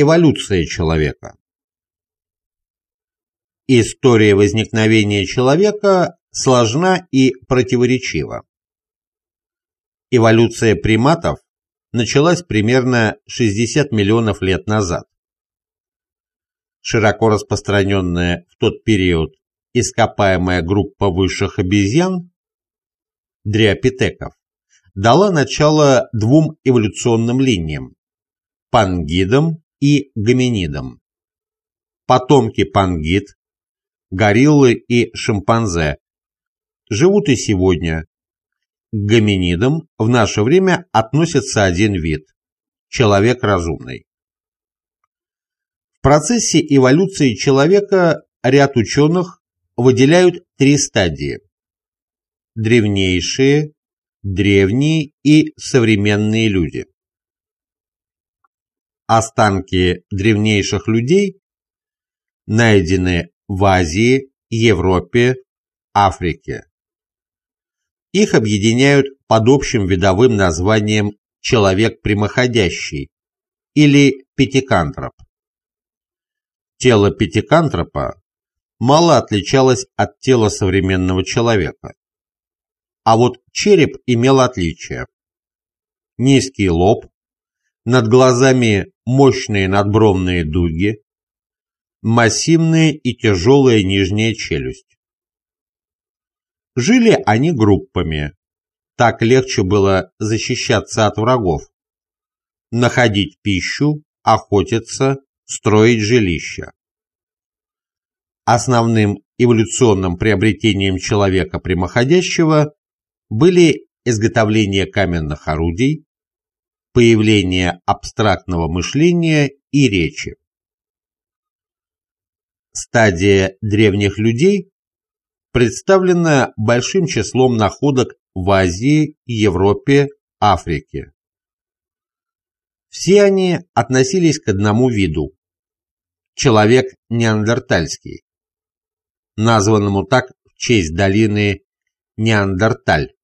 Эволюция человека История возникновения человека сложна и противоречива. Эволюция приматов началась примерно 60 миллионов лет назад. Широко распространенная в тот период ископаемая группа высших обезьян, дриопитеков, дала начало двум эволюционным линиям – пангидам и гоминидам. Потомки пангид, гориллы и шимпанзе живут и сегодня. К гоминидам в наше время относится один вид – человек разумный. В процессе эволюции человека ряд ученых выделяют три стадии – древнейшие, древние и современные люди. Останки древнейших людей найдены в Азии, Европе, Африке. Их объединяют под общим видовым названием «человек прямоходящий» или «пятикантроп». Тело пятикантропа мало отличалось от тела современного человека. А вот череп имел отличие. Низкий лоб, над глазами мощные надбровные дуги, массивная и тяжелая нижняя челюсть. Жили они группами. Так легче было защищаться от врагов, находить пищу, охотиться, строить жилища. Основным эволюционным приобретением человека прямоходящего были изготовление каменных орудий, появление абстрактного мышления и речи. Стадия древних людей представлена большим числом находок в Азии, Европе, Африке. Все они относились к одному виду – человек неандертальский названному так в честь долины Неандерталь,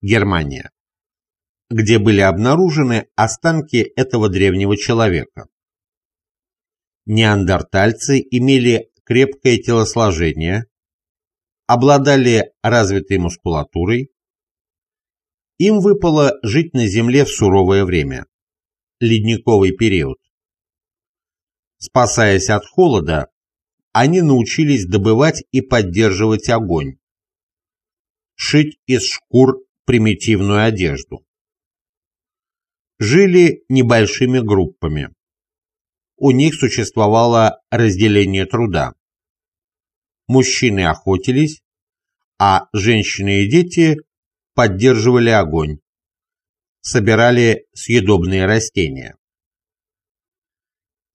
Германия, где были обнаружены останки этого древнего человека. Неандертальцы имели крепкое телосложение, обладали развитой мускулатурой, им выпало жить на Земле в суровое время, ледниковый период. Спасаясь от холода, они научились добывать и поддерживать огонь, шить из шкур примитивную одежду. Жили небольшими группами. У них существовало разделение труда. Мужчины охотились, а женщины и дети поддерживали огонь, собирали съедобные растения.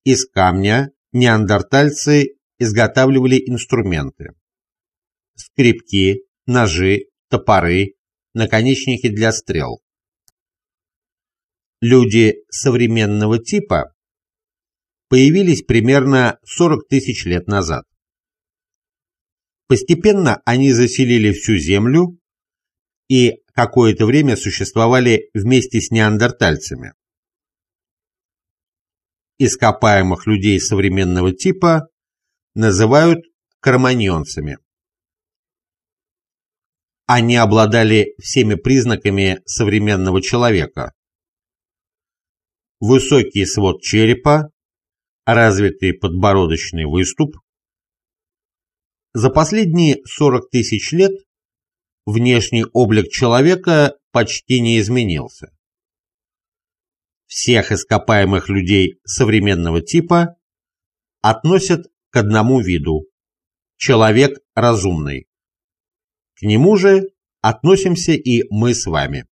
Из камня неандертальцы изготавливали инструменты. Скребки, ножи, топоры, наконечники для стрел. Люди современного типа появились примерно 40 тысяч лет назад. Постепенно они заселили всю Землю и какое-то время существовали вместе с неандертальцами. Ископаемых людей современного типа называют кроманьонцами. Они обладали всеми признаками современного человека. Высокий свод черепа, развитый подбородочный выступ. За последние 40 тысяч лет внешний облик человека почти не изменился. Всех ископаемых людей современного типа относят к одному виду – человек разумный. К нему же относимся и мы с вами.